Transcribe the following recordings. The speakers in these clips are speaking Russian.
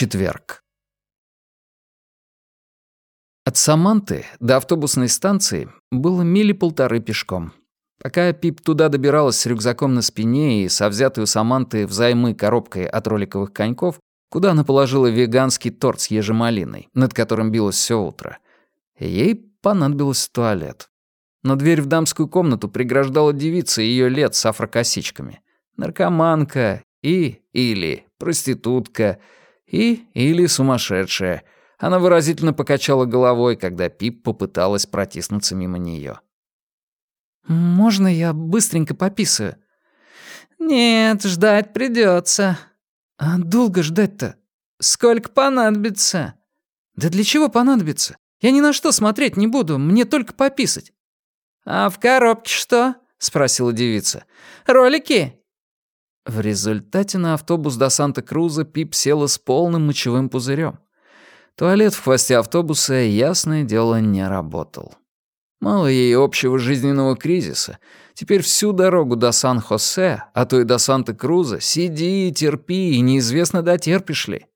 Четверг. От Саманты до автобусной станции было мили полторы пешком. Пока Пип туда добиралась с рюкзаком на спине и со взятой у Саманты взаймы коробкой от роликовых коньков, куда она положила веганский торт с ежемалиной, над которым билось все утро, ей понадобился туалет. Но дверь в дамскую комнату преграждала девица ее лет с афрокосичками. Наркоманка и или проститутка — и или сумасшедшая. Она выразительно покачала головой, когда Пип попыталась протиснуться мимо нее. «Можно я быстренько пописаю?» «Нет, ждать придется. «А долго ждать-то?» «Сколько понадобится?» «Да для чего понадобится? Я ни на что смотреть не буду, мне только пописать». «А в коробке что?» — спросила девица. «Ролики?» В результате на автобус до Санта-Круза Пип села с полным мочевым пузырем. Туалет в хвосте автобуса, ясное дело, не работал. Мало ей общего жизненного кризиса. Теперь всю дорогу до Сан-Хосе, а то и до Санта-Круза, сиди и терпи, и неизвестно, дотерпишь ли.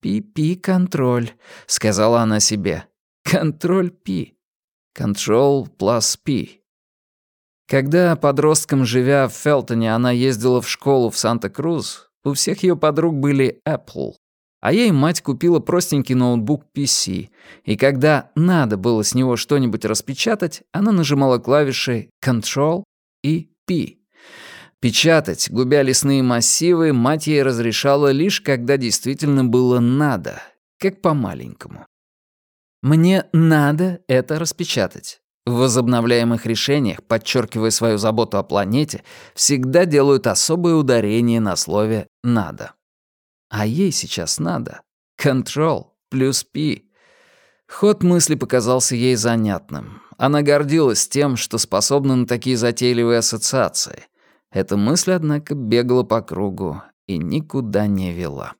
«Пи-пи-контроль», — сказала она себе. «Контроль-пи». Control plus P. Когда подростком, живя в Фелтоне, она ездила в школу в Санта-Крус, у всех ее подруг были Apple, а ей мать купила простенький ноутбук PC, и когда надо было с него что-нибудь распечатать, она нажимала клавиши Control и P. Печатать, губя лесные массивы, мать ей разрешала лишь когда действительно было надо, как по-маленькому. Мне надо это распечатать. В возобновляемых решениях, подчеркивая свою заботу о планете, всегда делают особое ударение на слове «надо». А ей сейчас надо. Control плюс P. Ход мысли показался ей занятным. Она гордилась тем, что способна на такие затейливые ассоциации. Эта мысль, однако, бегала по кругу и никуда не вела.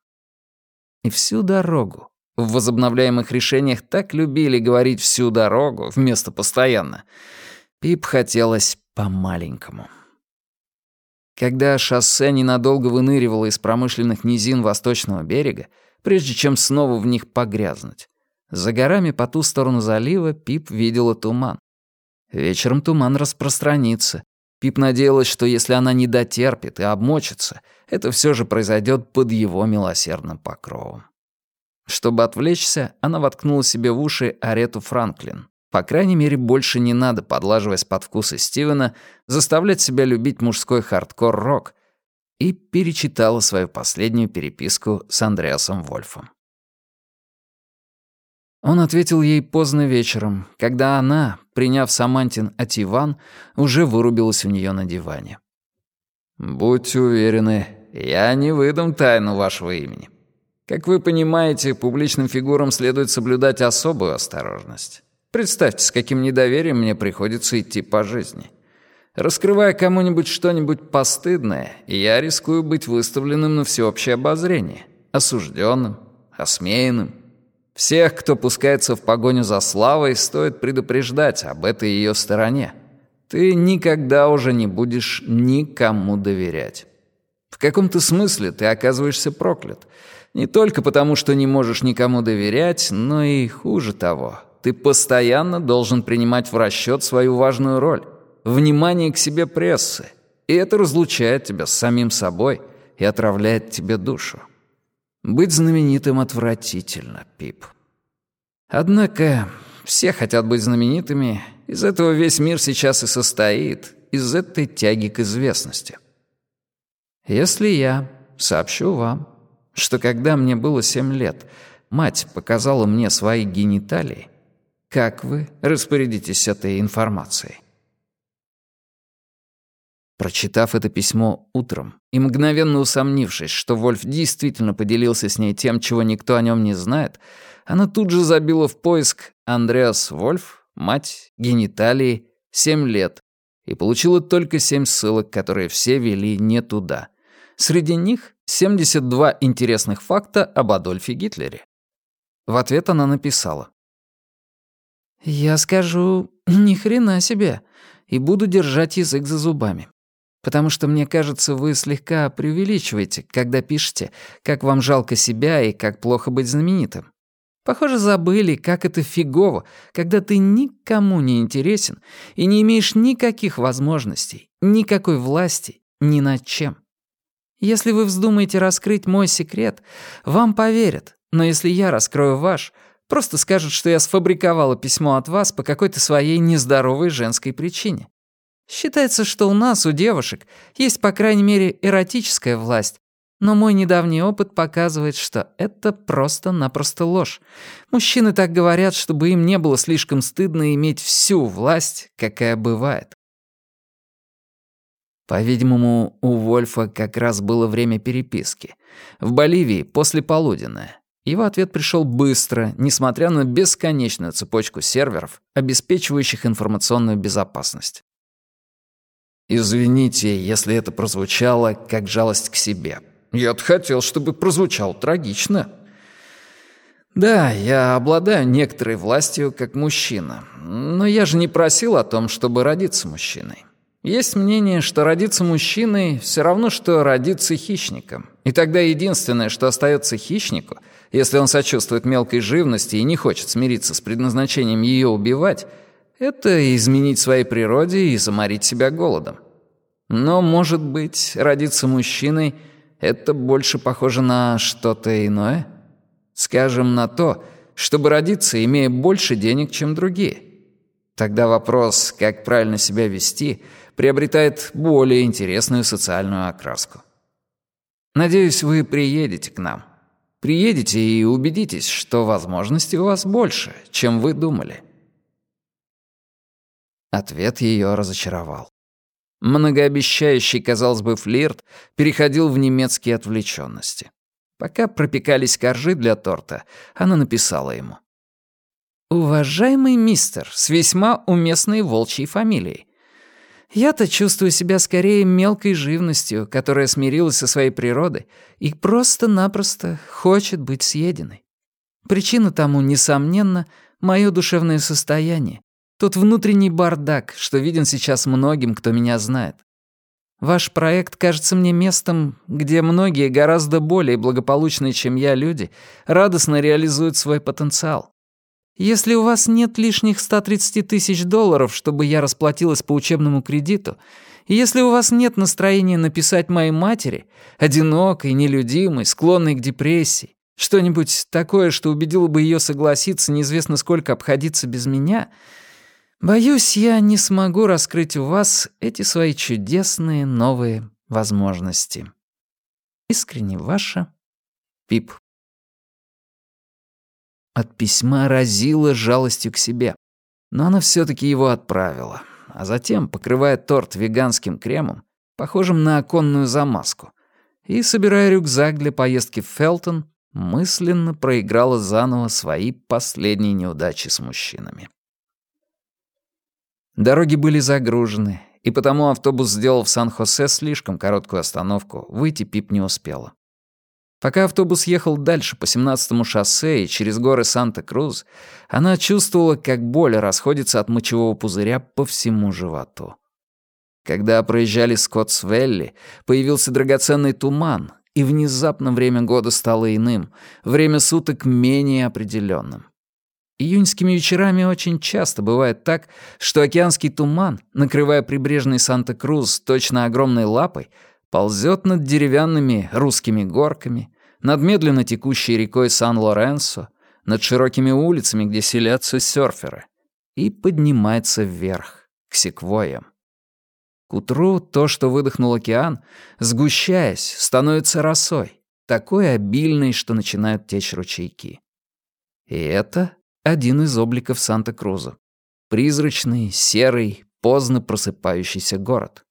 И всю дорогу, в возобновляемых решениях так любили говорить всю дорогу вместо постоянно. Пип хотелось по-маленькому. Когда шоссе ненадолго выныривало из промышленных низин восточного берега, прежде чем снова в них погрязнуть, за горами по ту сторону залива Пип видела туман. Вечером туман распространится. Пип надеялась, что если она не дотерпит и обмочится, это все же произойдет под его милосердным покровом. Чтобы отвлечься, она воткнула себе в уши Арету Франклин. По крайней мере, больше не надо, подлаживаясь под вкусы Стивена, заставлять себя любить мужской хардкор-рок. И перечитала свою последнюю переписку с Андреасом Вольфом. Он ответил ей поздно вечером, когда она, приняв Самантин ативан, уже вырубилась у нее на диване. «Будьте уверены, я не выдам тайну вашего имени. Как вы понимаете, публичным фигурам следует соблюдать особую осторожность. Представьте, с каким недоверием мне приходится идти по жизни. Раскрывая кому-нибудь что-нибудь постыдное, я рискую быть выставленным на всеобщее обозрение, осужденным, осмеянным. Всех, кто пускается в погоню за славой, стоит предупреждать об этой ее стороне. Ты никогда уже не будешь никому доверять. В каком-то смысле ты оказываешься проклят — не только потому, что не можешь никому доверять, но и хуже того. Ты постоянно должен принимать в расчет свою важную роль — внимание к себе прессы. И это разлучает тебя с самим собой и отравляет тебе душу. Быть знаменитым отвратительно, Пип. Однако все хотят быть знаменитыми, из этого весь мир сейчас и состоит, из этой тяги к известности. Если я сообщу вам, что когда мне было семь лет, мать показала мне свои гениталии, как вы распорядитесь этой информацией? Прочитав это письмо утром и мгновенно усомнившись, что Вольф действительно поделился с ней тем, чего никто о нем не знает, она тут же забила в поиск «Андреас Вольф, мать, гениталии, семь лет» и получила только семь ссылок, которые все вели не туда. Среди них 72 интересных факта об Адольфе Гитлере. В ответ она написала. «Я скажу, ни хрена себе, и буду держать язык за зубами. Потому что, мне кажется, вы слегка преувеличиваете, когда пишете, как вам жалко себя и как плохо быть знаменитым. Похоже, забыли, как это фигово, когда ты никому не интересен и не имеешь никаких возможностей, никакой власти ни над чем. Если вы вздумаете раскрыть мой секрет, вам поверят, но если я раскрою ваш, просто скажут, что я сфабриковала письмо от вас по какой-то своей нездоровой женской причине. Считается, что у нас, у девушек, есть, по крайней мере, эротическая власть, но мой недавний опыт показывает, что это просто-напросто ложь. Мужчины так говорят, чтобы им не было слишком стыдно иметь всю власть, какая бывает. По-видимому, у Вольфа как раз было время переписки. В Боливии послеполуденное. Его ответ пришел быстро, несмотря на бесконечную цепочку серверов, обеспечивающих информационную безопасность. «Извините, если это прозвучало как жалость к себе. Я-то хотел, чтобы прозвучало трагично». «Да, я обладаю некоторой властью как мужчина, но я же не просил о том, чтобы родиться мужчиной. Есть мнение, что родиться мужчиной все равно, что родиться хищником. И тогда единственное, что остается хищнику, если он сочувствует мелкой живности и не хочет смириться с предназначением ее убивать — это изменить своей природе и заморить себя голодом. Но, может быть, родиться мужчиной — это больше похоже на что-то иное? Скажем, на то, чтобы родиться, имея больше денег, чем другие. Тогда вопрос, как правильно себя вести, приобретает более интересную социальную окраску. Надеюсь, вы приедете к нам. Приедете и убедитесь, что возможностей у вас больше, чем вы думали. Ответ ее разочаровал. Многообещающий, казалось бы, флирт переходил в немецкие отвлеченности. Пока пропекались коржи для торта, она написала ему. «Уважаемый мистер с весьма уместной волчьей фамилией, я-то чувствую себя скорее мелкой живностью, которая смирилась со своей природой и просто-напросто хочет быть съеденной. Причина тому, несомненно, мое душевное состояние, тот внутренний бардак, что виден сейчас многим, кто меня знает. Ваш проект кажется мне местом, где многие гораздо более благополучные, чем я, люди, радостно реализуют свой потенциал. Если у вас нет лишних 130 тысяч долларов, чтобы я расплатилась по учебному кредиту, и если у вас нет настроения написать моей матери, одинокой, нелюдимой, склонной к депрессии, что-нибудь такое, что убедило бы ее согласиться неизвестно сколько обходиться без меня — Боюсь, я не смогу раскрыть у вас эти свои чудесные новые возможности. Искренне ваша Пип. От письма разило жалостью к себе, но она все таки его отправила, а затем, покрывая торт веганским кремом, похожим на оконную замазку, и, собирая рюкзак для поездки в Фелтон, мысленно проиграла заново свои последние неудачи с мужчинами. Дороги были загружены, и потому автобус сделал в Сан-Хосе слишком короткую остановку, выйти Пип не успела. Пока автобус ехал дальше по 17-му шоссе и через горы Санта-Крус, она чувствовала, как боль расходится от мочевого пузыря по всему животу. Когда проезжали Скоттсвелли, появился драгоценный туман, и внезапно время года стало иным, время суток менее определенным. Июньскими вечерами очень часто бывает так, что океанский туман, накрывая прибрежный Санта-Крус точно огромной лапой, ползет над деревянными русскими горками, над медленно текущей рекой Сан-Лоренсо, над широкими улицами, где селятся серферы, и поднимается вверх, к секвоям. К утру то, что выдохнул океан, сгущаясь, становится росой, такой обильной, что начинают течь ручейки. И это один из обликов Санта-Круза. Призрачный, серый, поздно просыпающийся город.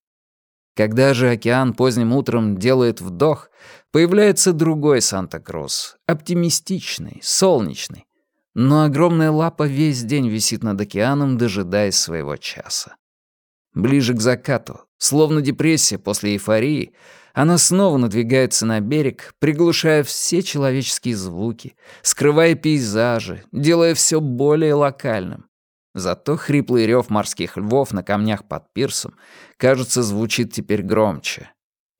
Когда же океан поздним утром делает вдох, появляется другой Санта-Крус, оптимистичный, солнечный. Но огромная лапа весь день висит над океаном, дожидаясь своего часа. Ближе к закату, словно депрессия после эйфории, она снова надвигается на берег, приглушая все человеческие звуки, скрывая пейзажи, делая все более локальным. Зато хриплый рев морских львов на камнях под пирсом, кажется, звучит теперь громче.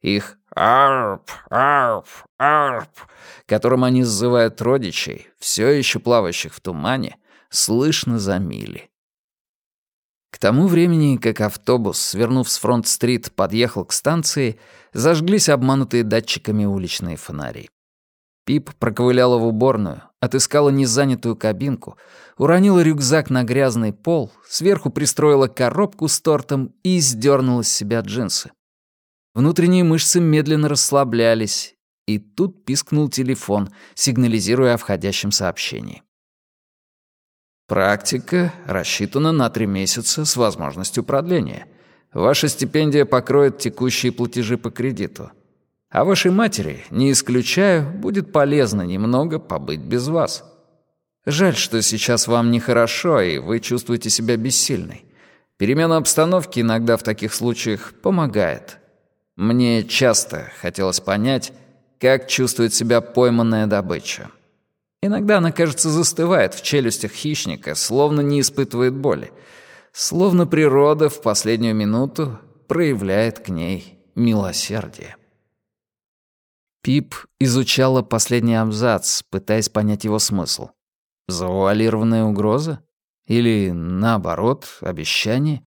Их «арп, арп, арп», которым они зазывают родичей, все еще плавающих в тумане, слышно за мили. К тому времени, как автобус, свернув с фронт-стрит, подъехал к станции, зажглись обманутые датчиками уличные фонари. Пип проковыляла в уборную, отыскала незанятую кабинку, уронила рюкзак на грязный пол, сверху пристроила коробку с тортом и сдернула с себя джинсы. Внутренние мышцы медленно расслаблялись, и тут пискнул телефон, сигнализируя о входящем сообщении. Практика рассчитана на три месяца с возможностью продления. Ваша стипендия покроет текущие платежи по кредиту. А вашей матери, не исключаю, будет полезно немного побыть без вас. Жаль, что сейчас вам нехорошо, и вы чувствуете себя бессильной. Перемена обстановки иногда в таких случаях помогает. Мне часто хотелось понять, как чувствует себя пойманная добыча. Иногда она, кажется, застывает в челюстях хищника, словно не испытывает боли. Словно природа в последнюю минуту проявляет к ней милосердие. Пип изучала последний абзац, пытаясь понять его смысл. Завуалированная угроза? Или, наоборот, обещание?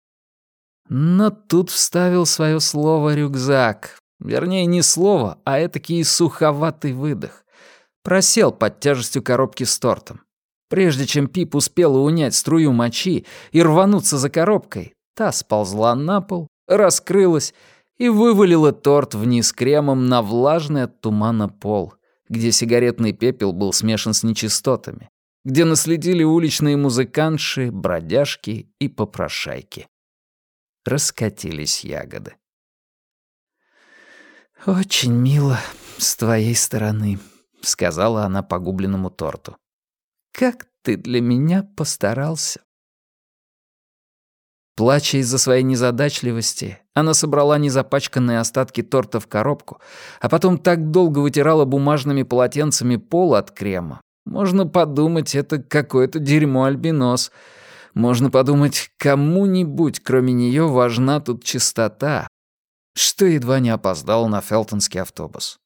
Но тут вставил свое слово «рюкзак». Вернее, не слово, а этакий суховатый выдох просел под тяжестью коробки с тортом. Прежде чем Пип успела унять струю мочи и рвануться за коробкой, та сползла на пол, раскрылась и вывалила торт вниз кремом на влажный от тумана пол, где сигаретный пепел был смешан с нечистотами, где наследили уличные музыкантши, бродяжки и попрошайки. Раскатились ягоды. «Очень мило с твоей стороны», — сказала она погубленному торту. «Как ты для меня постарался!» Плача из-за своей незадачливости, она собрала незапачканные остатки торта в коробку, а потом так долго вытирала бумажными полотенцами пол от крема. Можно подумать, это какое-то дерьмо-альбинос. Можно подумать, кому-нибудь, кроме нее, важна тут чистота. Что едва не опоздал на фелтонский автобус.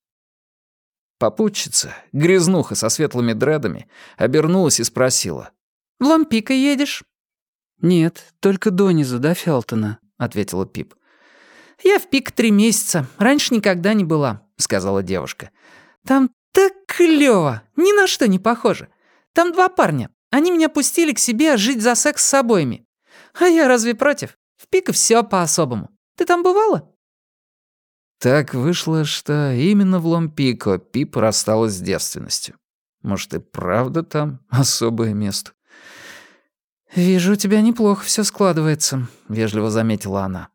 Попутчица, грязнуха со светлыми дредами, обернулась и спросила. «В Лампика едешь?» «Нет, только донизу, до Фелтона», — ответила Пип. «Я в пик три месяца. Раньше никогда не была», — сказала девушка. «Там так клёво, ни на что не похоже. Там два парня. Они меня пустили к себе жить за секс с обоими. А я разве против? В пик все по-особому. Ты там бывала?» Так вышло, что именно в Ломпико Пип рассталась с девственностью. Может, и правда там особое место? «Вижу, у тебя неплохо все складывается», — вежливо заметила она.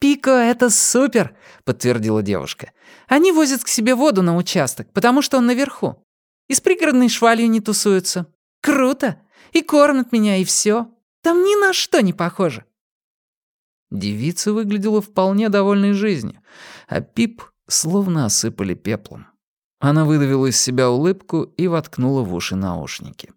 «Пико — это супер!» — подтвердила девушка. «Они возят к себе воду на участок, потому что он наверху. И с пригородной швалью не тусуются. Круто! И кормят меня, и все. Там ни на что не похоже. Девица выглядела вполне довольной жизнью, а Пип словно осыпали пеплом. Она выдавила из себя улыбку и воткнула в уши наушники.